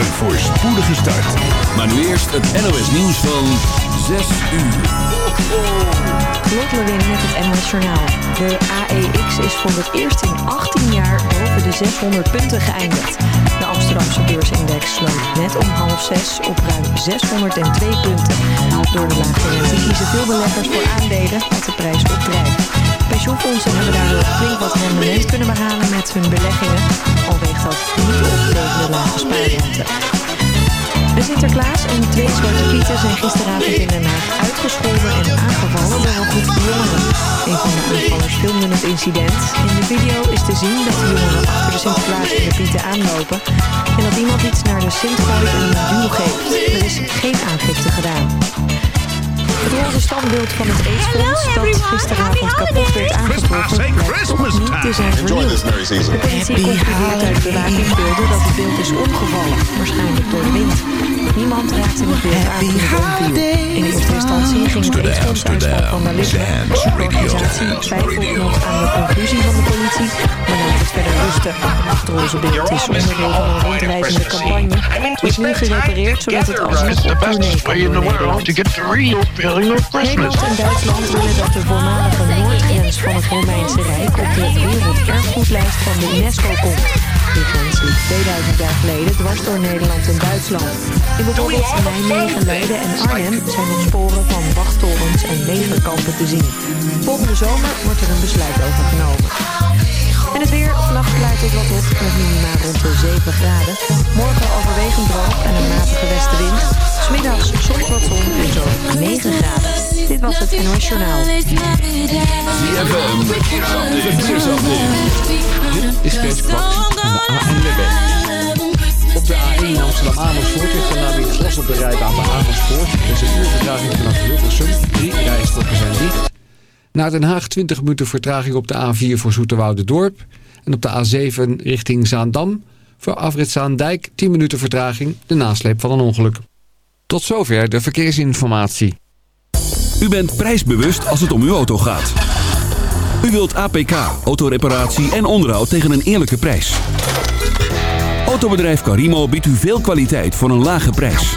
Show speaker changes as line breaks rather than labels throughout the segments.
Een voorspoedige start. Maar nu eerst het NOS nieuws van 6 uur.
Lot Lewin met het NOS Journaal. De AEX is voor het eerst in 18 jaar boven de 600 punten geëindigd. De Amsterdamse beursindex sloot net om half zes op ruim 602 punten. Door de lage rente kiezen veel beleggers voor aandelen met de prijs opdrijft. Pensioenfondsen hebben daardoor flink wat rendement kunnen behalen met hun beleggingen. Al weegt dat niet op tegen de lage spaarrente. De Sinterklaas en twee zwarte pieten zijn gisteravond in Den Haag uitgescholden en aangevallen door een groep jongeren. Een van de aanvallers filmde het incident. In de video is te zien dat de jongeren achter de Sinterklaas en de pieten aanlopen en dat iemand iets naar de Sint gooit en een duw geeft. Er is geen aangifte gedaan. Het roze standbeeld van het AIDS-fonds dat gisteravond kapot werd aangetroffen blijkt toch niet te zijn vernield. De politie concludeert uit bewakingsbeelden dat het beeld is omgevallen, waarschijnlijk door de wind. Niemand raakte het beeld aan toen het omviel. In eerste instantie ging het AIDS-fonds uit van vandalisme. De organisatie twijfelt nog aan de conclusie van de politie, maar laat het verder rusten. Het roze beeld is onderdeel van een rondreizende campagne. Het is nu gerepareerd zodat het alsnog op tournee kan. Nederland en Duitsland willen dat de voormalige noordgrens van het Romeinse Rijk op de werelderfgoedlijst van de UNESCO komt. Die grens liep 2000 jaar geleden dwars door Nederland en Duitsland. In bijvoorbeeld Nijmegen, Leiden en Arnhem zijn nog sporen van wachttorens en legerkampen te zien. Volgende zomer wordt er een besluit over genomen. En het weer, vannacht klaart het wat op met minima rond de 7 graden. Morgen overwegend droog en een matige westenwind. Smiddags soms wat zon en zo 9 graden. Dit was het NOS Journaal.
ZFM, verkeersupdate.
Dit is Kees Kwaks van de ANWB. Op de A1 Amsterdam-Amersfoort ligt vandaag weer glas op de rijbaan aan de Amersfoort. Er is een uurvertraging vanaf Hilversum. Drie rijstroken zijn dicht. Naar Den Haag 20 minuten vertraging op de A4 voor Zoeterwoude-dorp. En op de A7 richting Zaandam. Voor afrit Zaandijk 10 minuten vertraging. De nasleep van een ongeluk. Tot zover de verkeersinformatie.
U bent prijsbewust als het om uw auto gaat. U wilt APK, autoreparatie en onderhoud tegen een eerlijke prijs. Autobedrijf Carimo biedt u veel kwaliteit voor een lage prijs.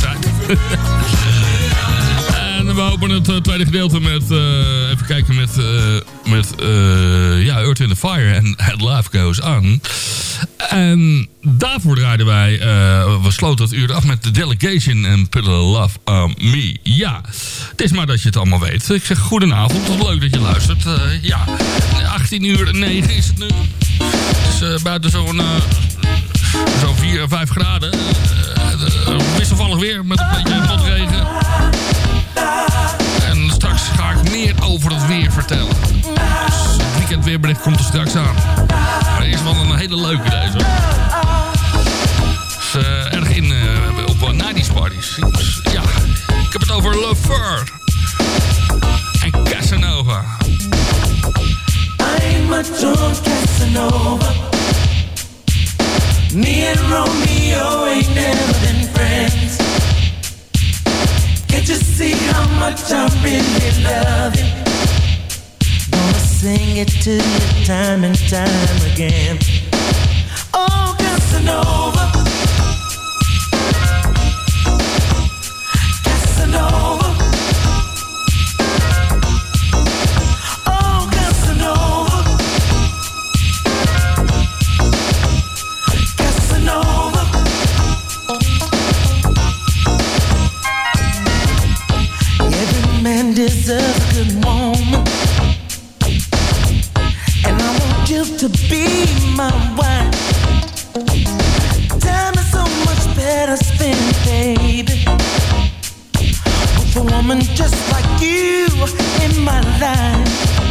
en we openen het uh, tweede gedeelte met, uh, even kijken met, met ja, Earth in the Fire en At Life Goes On. En daarvoor draaiden wij, we sloten het uur af met The Delegation en Put a Love on Me. Ja, het is maar dat je het allemaal weet. Ik zeg goedenavond, wat leuk dat je luistert. ja, 18 uur 9 is het nu. Het is buiten zo'n uh, zo 4 of 5 graden. Uh, wisselvallig weer met een beetje motregen. En straks ga ik meer over het weer vertellen. Dus het weekendweerbericht komt er straks aan. Maar is wel een hele leuke deze. Dus erg in op 90s parties. Dus, ja, ik heb het over Lefeur en Casanova.
Casanova. Me and Romeo ain't never been friends. Can't you see how much I really love you? Gonna sing it to you time and time again. Oh, Casanova. Casanova. to be my wife. Time is so much better spent, baby. With a woman just like you in my life.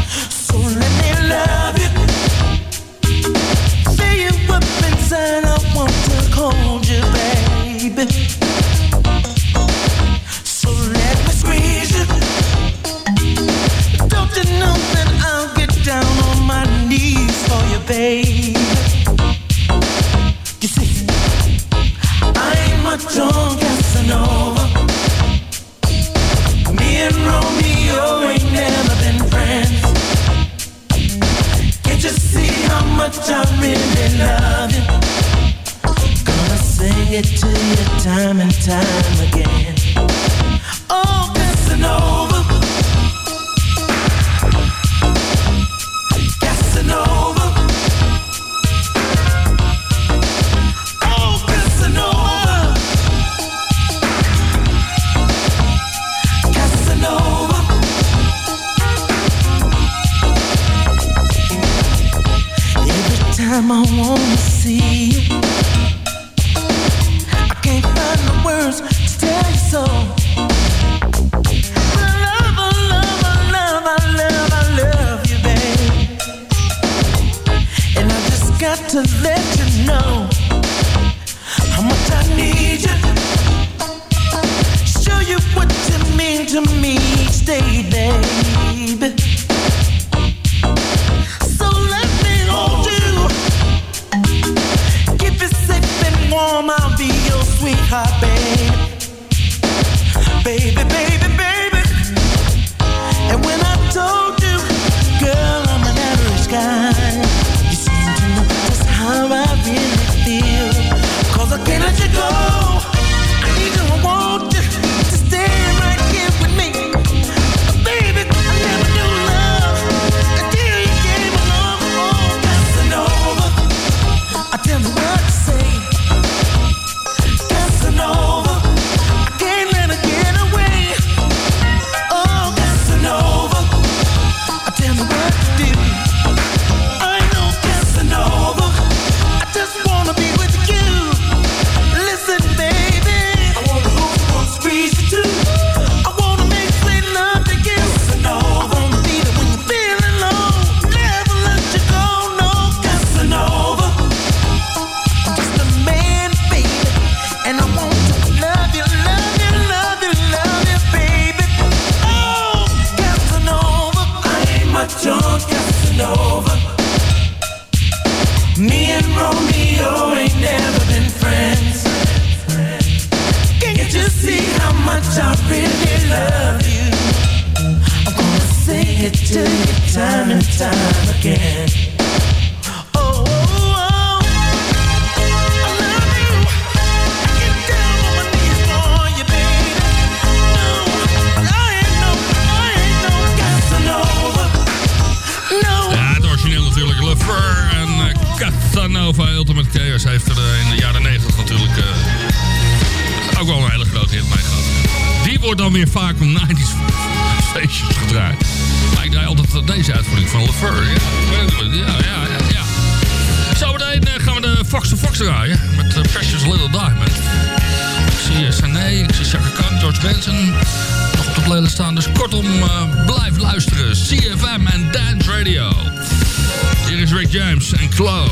James Chloe.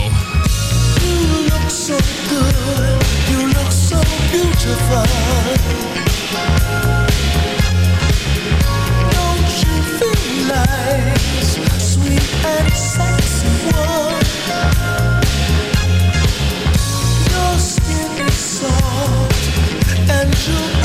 You look so good, you look so beautiful. Don't you feel nice, sweet and sensual? Your skin is soft and you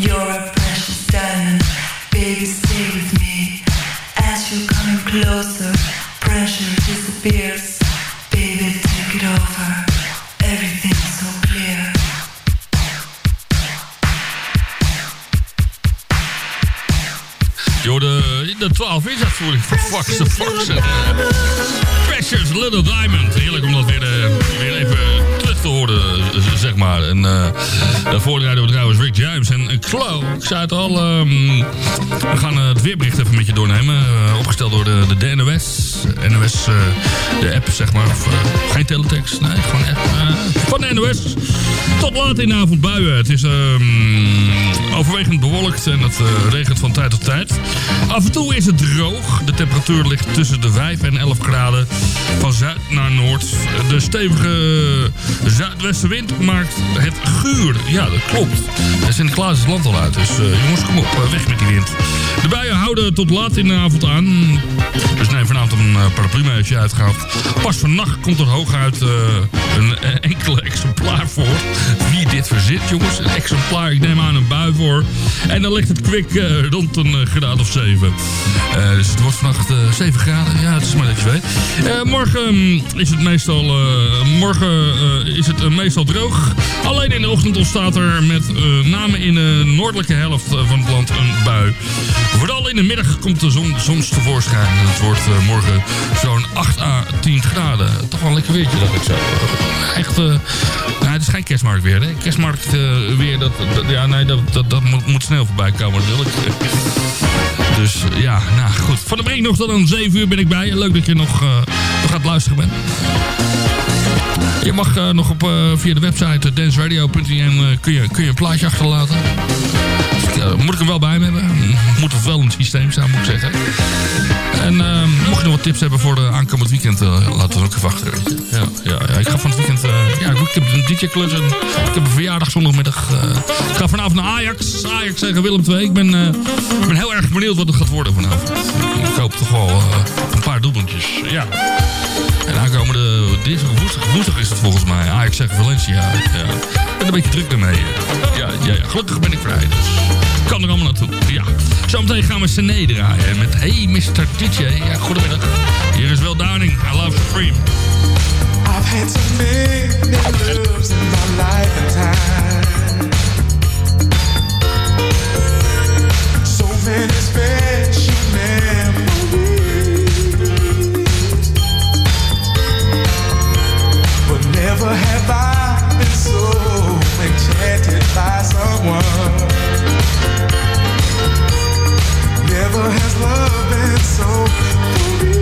You're
a precious diamond, baby. Stay with me. As you're coming closer, pressure disappears. Baby, take it over. Everything's so clear.
Joh, de, de 12 is uitvoering van Fox the eh, Precious Little Diamond. Daarvoor rijden we trouwens Rick James en Klo. Ik zei het al, ehm, we gaan eh, het weerbericht even met je doornemen. Eh, opgesteld door de, de, de NOS. NOS, eh, de app, zeg maar. Of, eh, geen teletext, nee, gewoon app. eh, van de NOS. Tot laat in de avond buien. Het is ehm, overwegend bewolkt en het eh, regent van tijd tot tijd. Af en toe is het droog. De temperatuur ligt tussen de 5 en 11 graden. Van zuid naar noord. De stevige zuidwestenwind maakt het guur. Ja, dat klopt. En Sinterklaas is het land al uit. Dus eh, jongens, kom op. eh, weg met die wind. De buien houden tot laat in de avond aan. Dus neem vanavond een uh, paraplu mee als je uitgaat. Pas vannacht komt er hooguit eh, een eh, enkele exemplaar voor. Wie dit verzit, jongens. Een exemplaar, ik neem aan een bui voor. En dan ligt het kwik eh, rond een eh, graad of 7. Eh, dus het wordt vannacht eh 7 graden. Ja, het is maar dat je weet. Eh, morgen mm, is het meestal, eh, morgen, eh, is het eh, meestal droog. Alleen in de ochtend ontstaat er met eh, name in de noordelijke helft eh, van het land een bui. Vooral in de middag komt de zon soms tevoorschijn. Het wordt eh, morgen zo'n 8 à 10 graden. Toch wel een lekker weertje dat ik zo. echt, eh, nou, het is geen kerstmarkt weer. Hè. Kerstmarkt eh, weer, dat, ja, nee, dat, dat, dat moet, moet snel voorbij komen natuurlijk. Dus ja, nou goed. Van de week nog tot aan 7 uur ben ik bij. Leuk dat je nog, eh, nog gaat luisteren bent. Je mag nog op, via de website uh, danceradio.nl kun, je, kun je een plaatje achterlaten. Eh, moet ik hem wel bij me hebben. Moet het wel het systeem staan, moet ik zeggen. En ehm, mocht je nog wat tips hebben voor de aankomend weekend, uh, laat het ook even je. Ja, ja, ja, ik ga van het weekend... Uh, ja, ik heb een DJ-klus en ik heb een verjaardag zondagmiddag. Uh, ik ga vanavond naar Ajax. Ajax tegen Willem II. Ik ben, ben heel erg benieuwd wat het gaat worden vanavond. Ik hoop toch wel een paar doelpuntjes. Ja. En aankomende dinsdag, woensdag, woensdag is het volgens mij. Ajax tegen Valencia. Ja. Ik ben een beetje druk ermee. Ja, ja, ja, gelukkig ben ik vrij. Dus kan er allemaal naartoe. Ja. Zometeen gaan we Sene draaien met Hey Mr. DJ. Ja, goedemiddag. Hier is wel Downing. I love Supreme.
I've had so many loves in my life. So many by someone. Never has love been so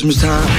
Christmas
time.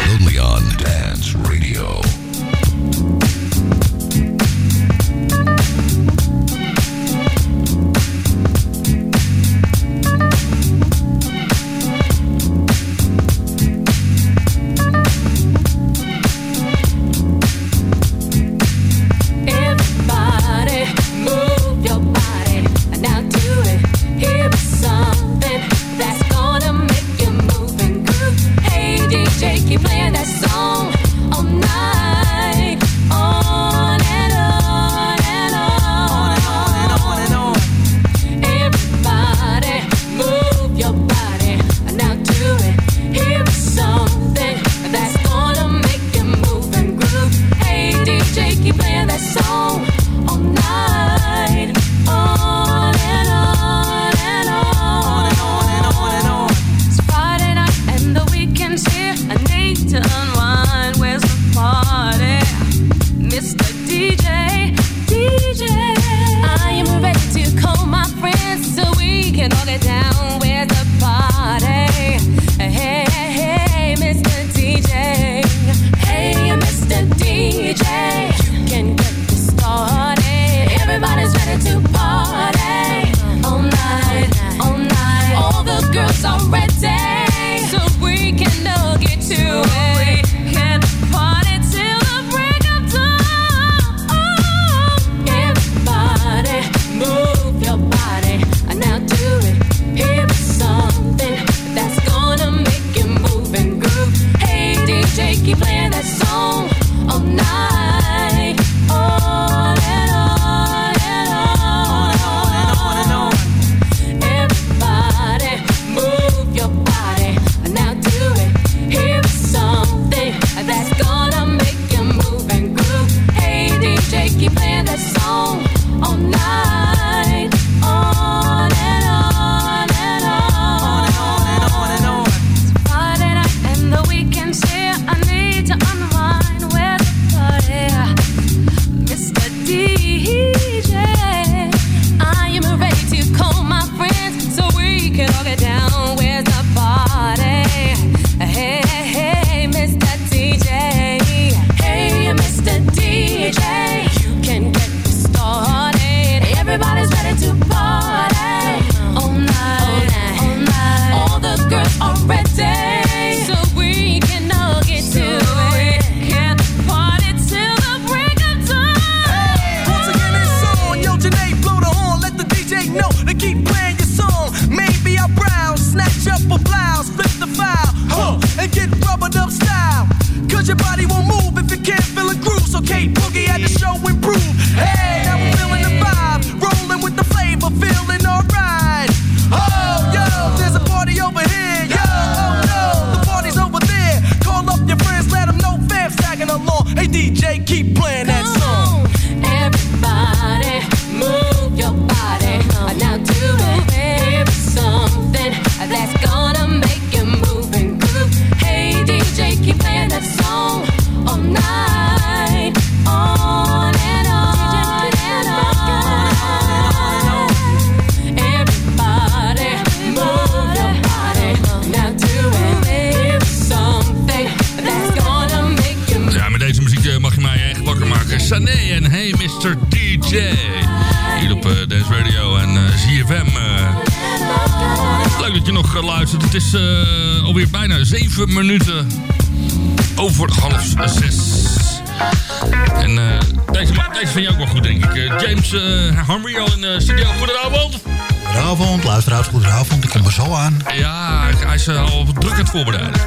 Voorbereid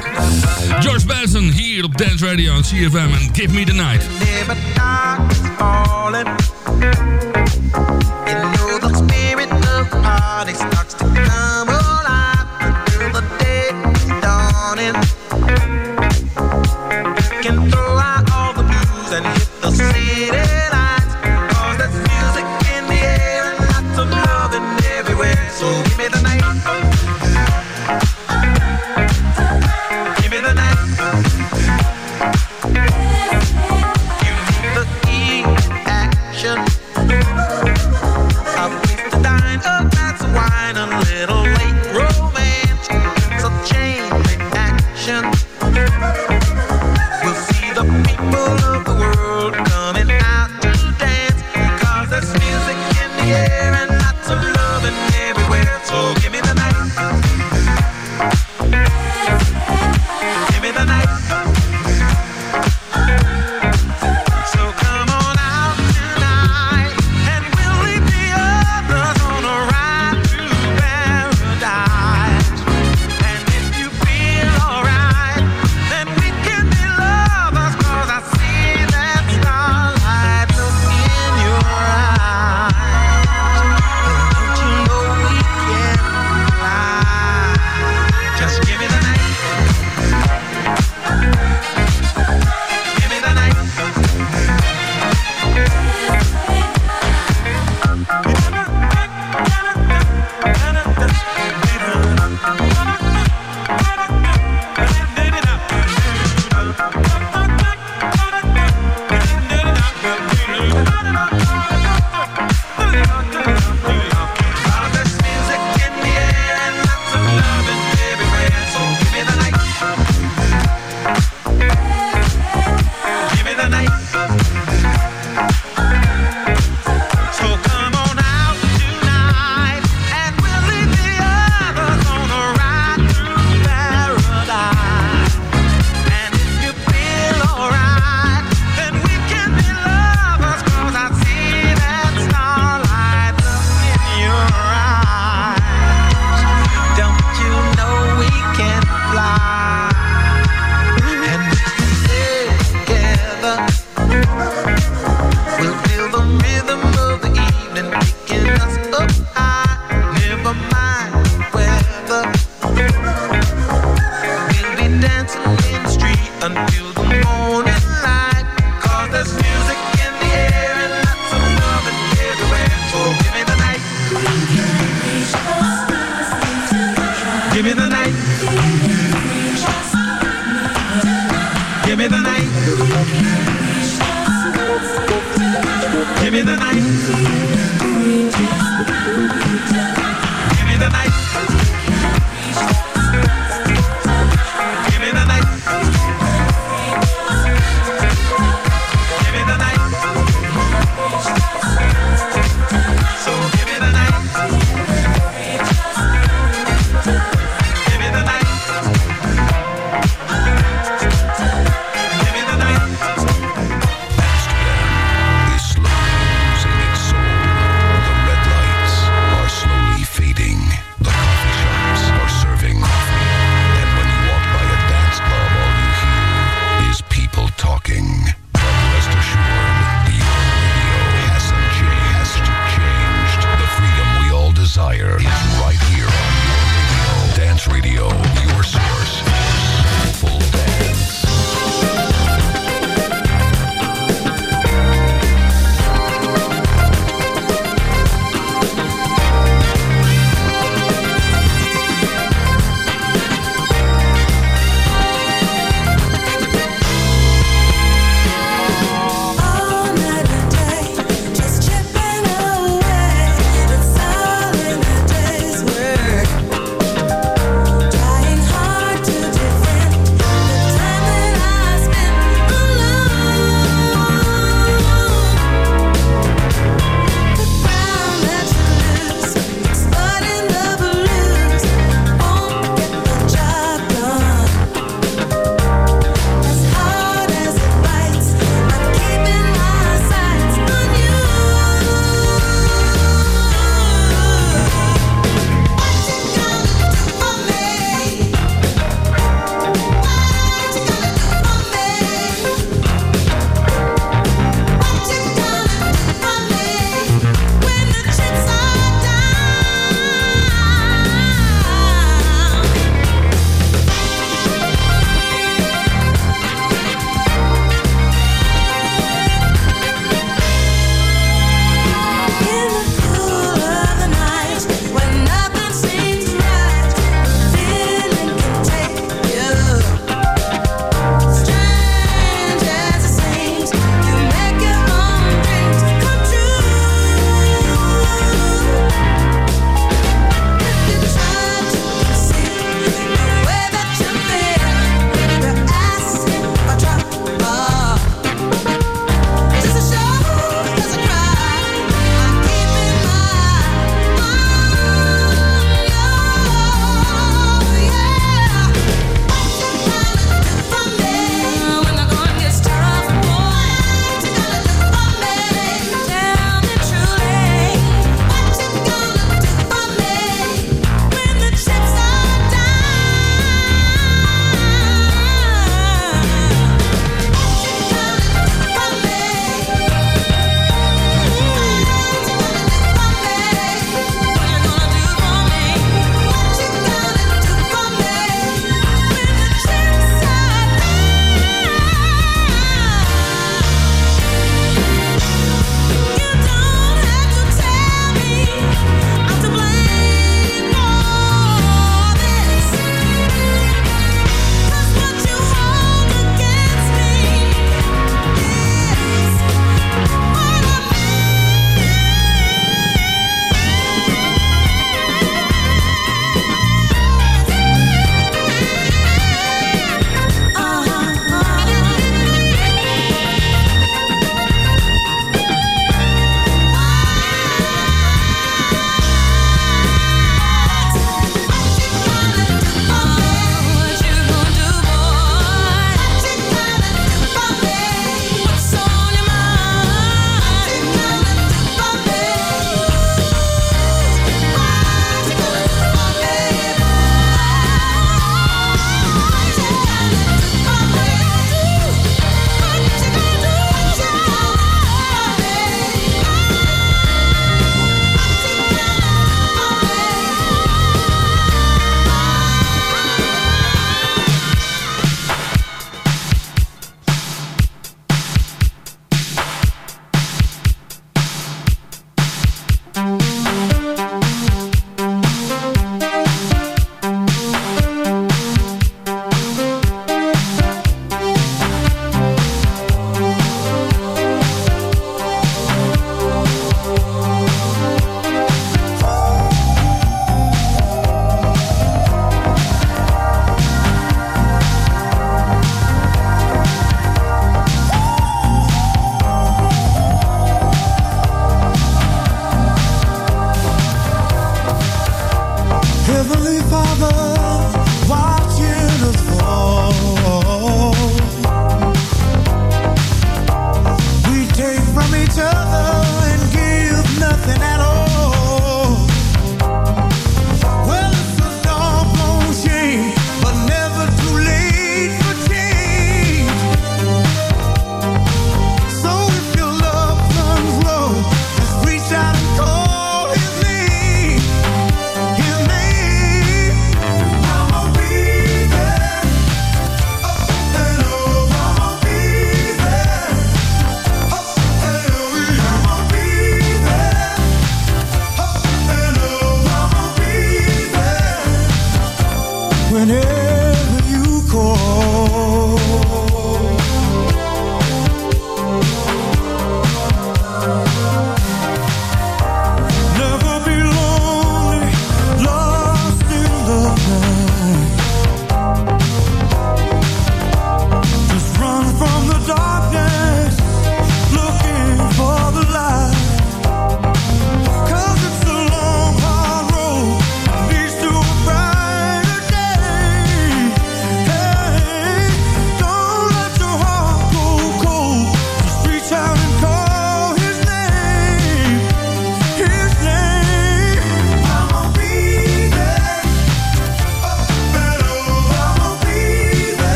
George Benson hier op Dance Radio en CFM en Give Me The Night.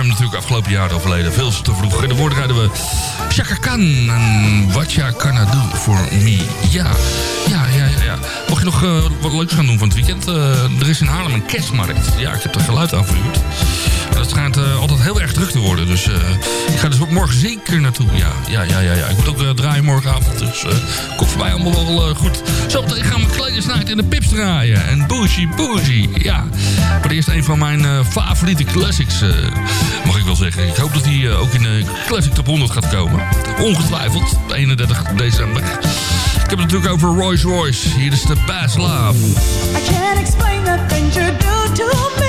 Ingram natuurlijk afgelopen jaar overleden. Veel te vroeg. En de woorden rijden we Chaka Khan en What Ya Gonna Do For Me. Ja, ja, ja, ja. ja. Mocht je nog eh, wat leuks gaan doen van het weekend? eh, er is in Haarlem een kerstmarkt. Ja, ik heb er geluid aan verhuurd. En dat schijnt eh, altijd heel erg druk te worden. Dus eh, ik ga dus ook morgen zeker naartoe. Ja, ja, ja, ja. ja. Ik moet ook eh, draaien morgenavond. Dus komt voor mij allemaal wel goed. Zo meteen gaan we Kleine Night in de Pips draaien. En Bougie Bougie. Ja. Maar eerst een van mijn favoriete classics. mag ik wel zeggen. Ik hoop dat die ook in de Classic Top 100 gaat komen. Ongetwijfeld. 31 december. Ik heb het natuurlijk over Royce Royce. Hier is de Bass Love.
I can't explain the things you do to me.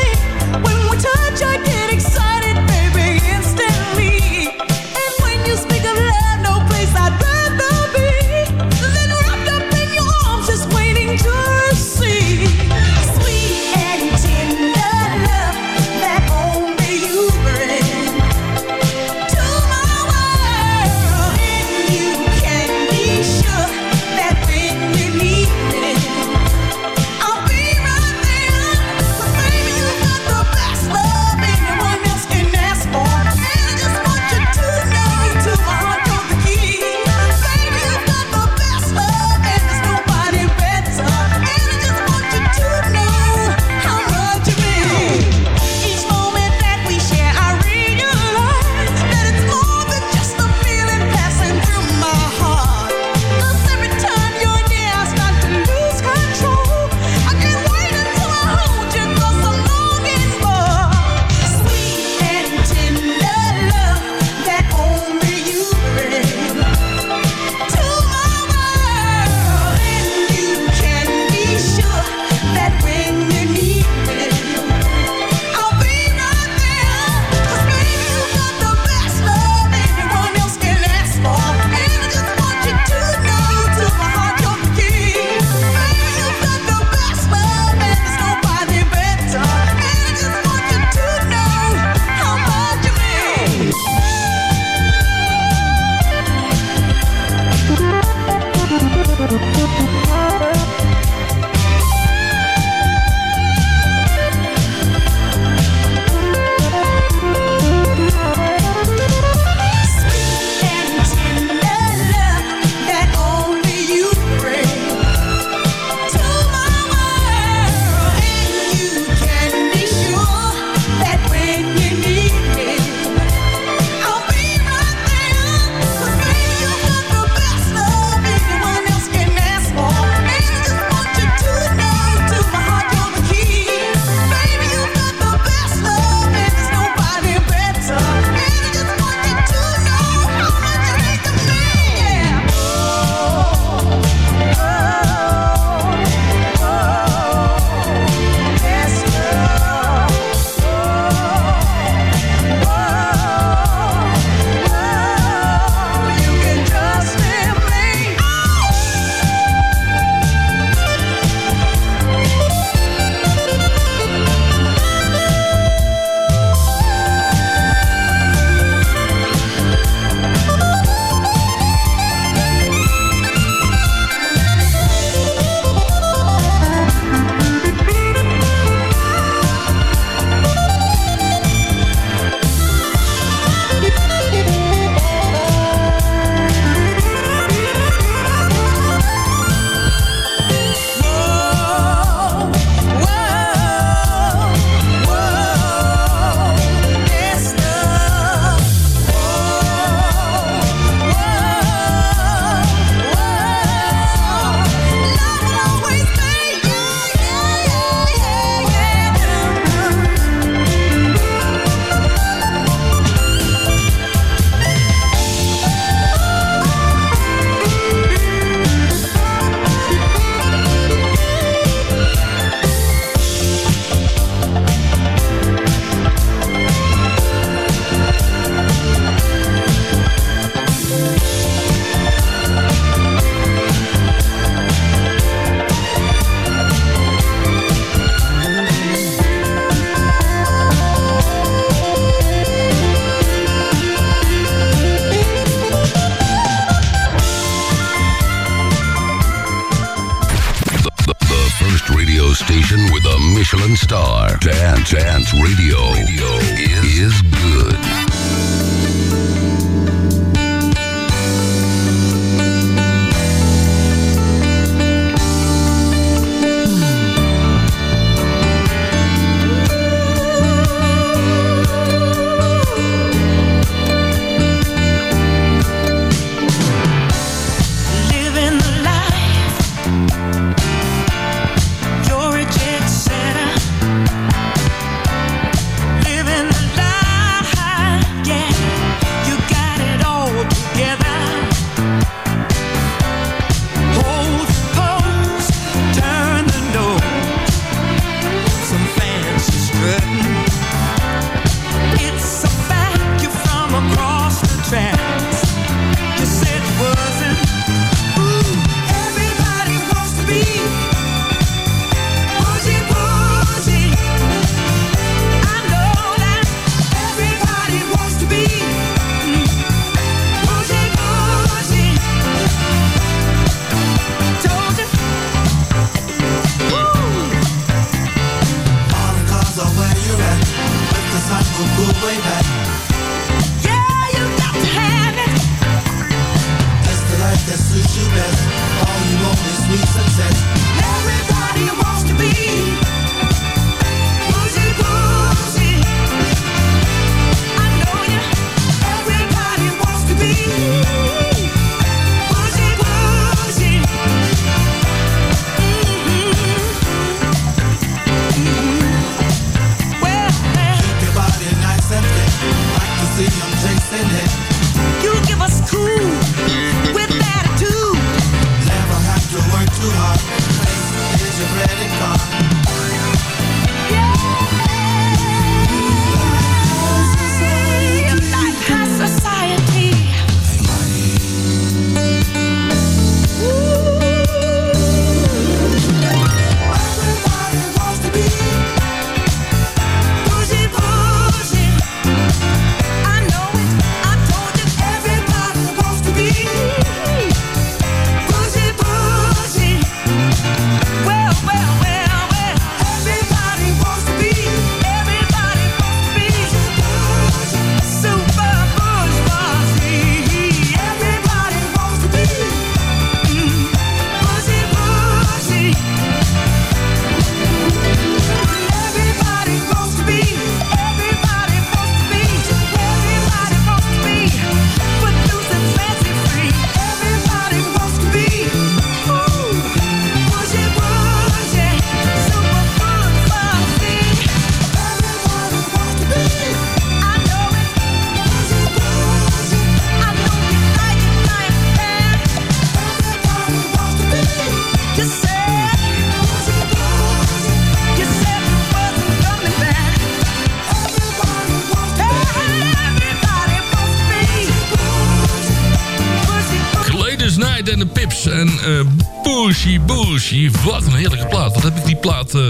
Wat een heerlijke plaat. Wat heb ik die plaat eh,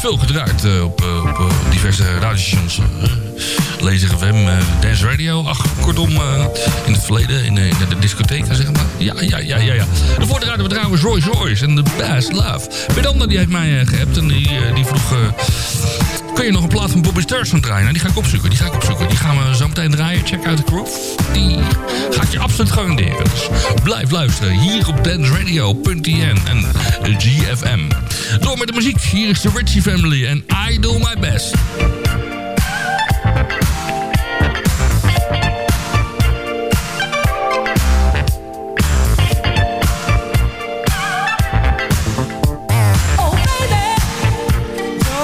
veel gedraaid eh, op, eh, op diverse radiostations. Laser FM, Dance Radio. Ach, kortom, in het verleden, in, in de discotheek, zeg maar. Ja, ja, ja, ja, ja. Daarvoor draaiden we trouwens Royce Royce en The Best Love. Bedanda die heeft mij geappt en die, die vroeg kun je nog een plaat van Bobby Thurston draaien. Nou, die ga ik opzoeken, die ga ik opzoeken. Die gaan we zo meteen draaien. Check out the groove. Die ga ik je absoluut garanderen. Dus blijf luisteren hier op dansradio.tn en GFM. Door met de muziek. Hier is de Richie Family en I Do My Best.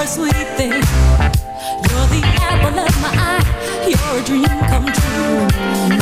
sweet thing. You're the apple of my eye. You're a dream come true.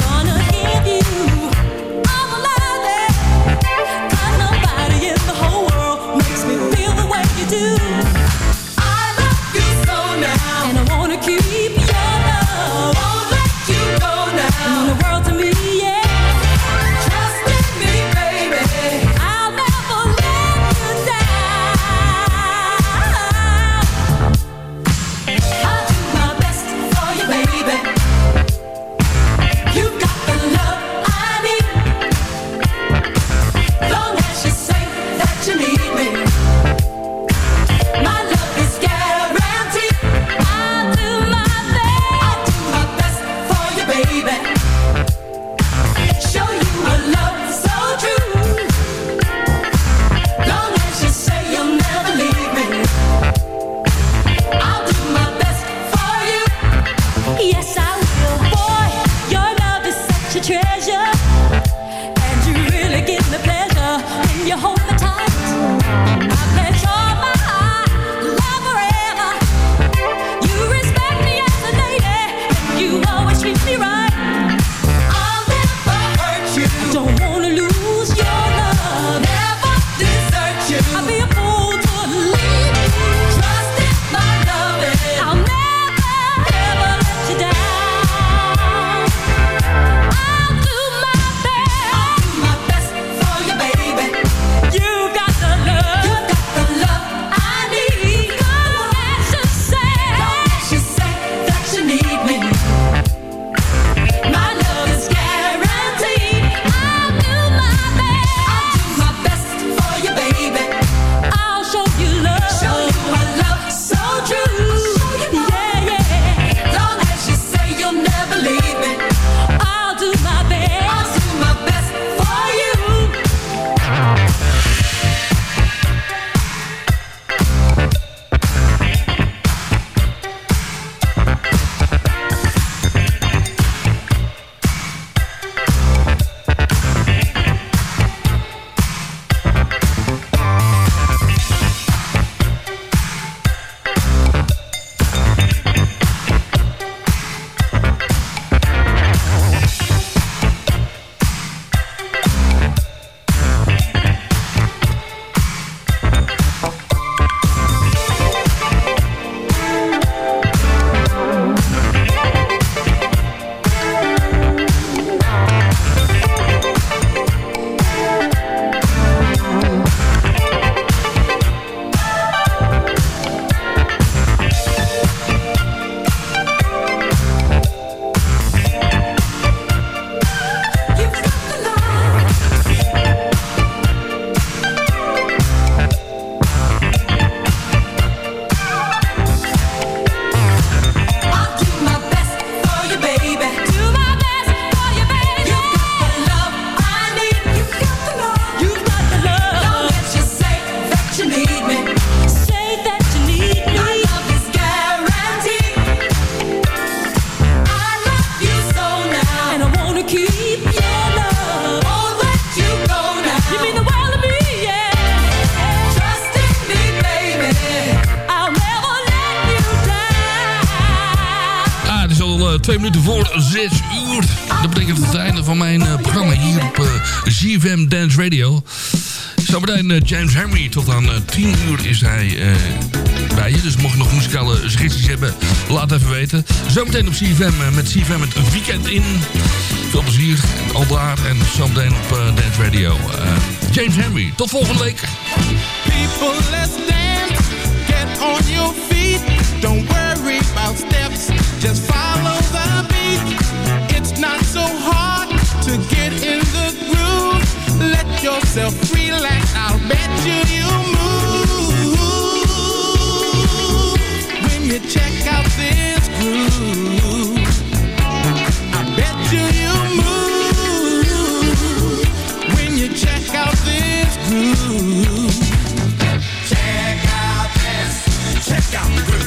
Eh, twee minuten voor zes uur. Dat betekent het einde van mijn eh, programma hier op eh, ZFM Dance Radio. Zometeen James Henry. Tot aan 10 uur is hij bij je. Dus mocht je nog muzikale suggesties hebben, laat even weten. Zometeen op CVM met CVM het weekend in. Veel plezier, al daar en zometeen op Dance Radio. James Henry, tot volgende week.
People, let's dance. Get on your feet. about steps, just follow the beat. It's not so hard to get in the groove. Let yourself relax, I'll bet you you move. When you check out this groove, I bet you you move. When you check out this groove. Check out this, check out the groove.